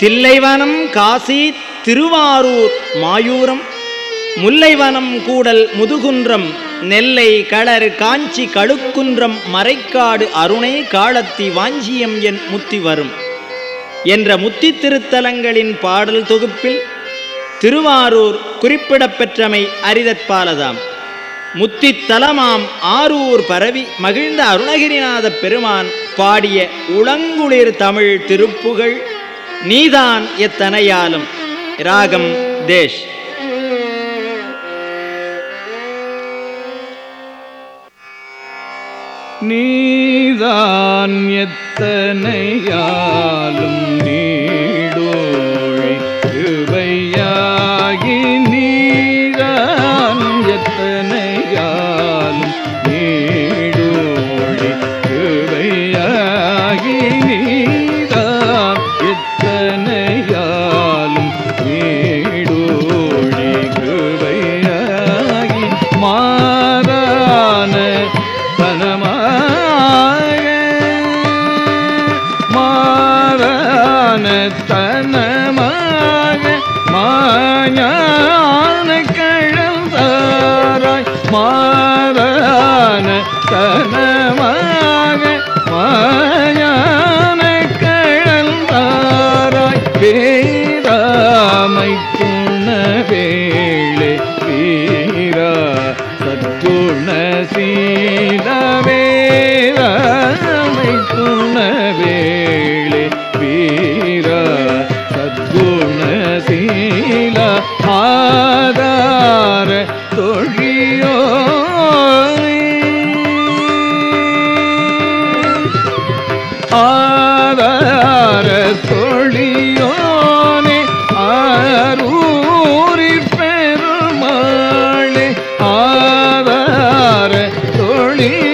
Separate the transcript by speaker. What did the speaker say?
Speaker 1: தில்லைவனம் காசி திருவாரூர் மாயூரம் முல்லைவனம் கூடல் முதுகுன்றம் நெல்லை களர் காஞ்சி கழுக்குன்றம் மறைக்காடு அருணை காலத்தி வாஞ்சியம் என் முத்தி வரும். என்ற முத்தி திருத்தலங்களின் பாடல் தொகுப்பில் திருவாரூர் குறிப்பிடப்பெற்றமை அரிதற்பாலதாம் முத்தித்தலமாம் ஆரூர் பரவி மகிழ்ந்த அருணகிரிநாத பெருமான் பாடிய உளங்குளிர் தமிழ் திருப்புகழ் நீதான் எத்தனையாலும். ராகம் தேஷ்.
Speaker 2: நீதான் எத்தனையாலும் நீடோழி கிருபையாகி தனமாக மாஞான கழந்தாராய் மாறான தனமாக மாயான கழந்தாராய் பேராமை துண வேளை வீரா சத்துண சீலவேராமை துண ஆதார தொழியோனே ஆரூரி பெருமாளே ஆதார தொழில்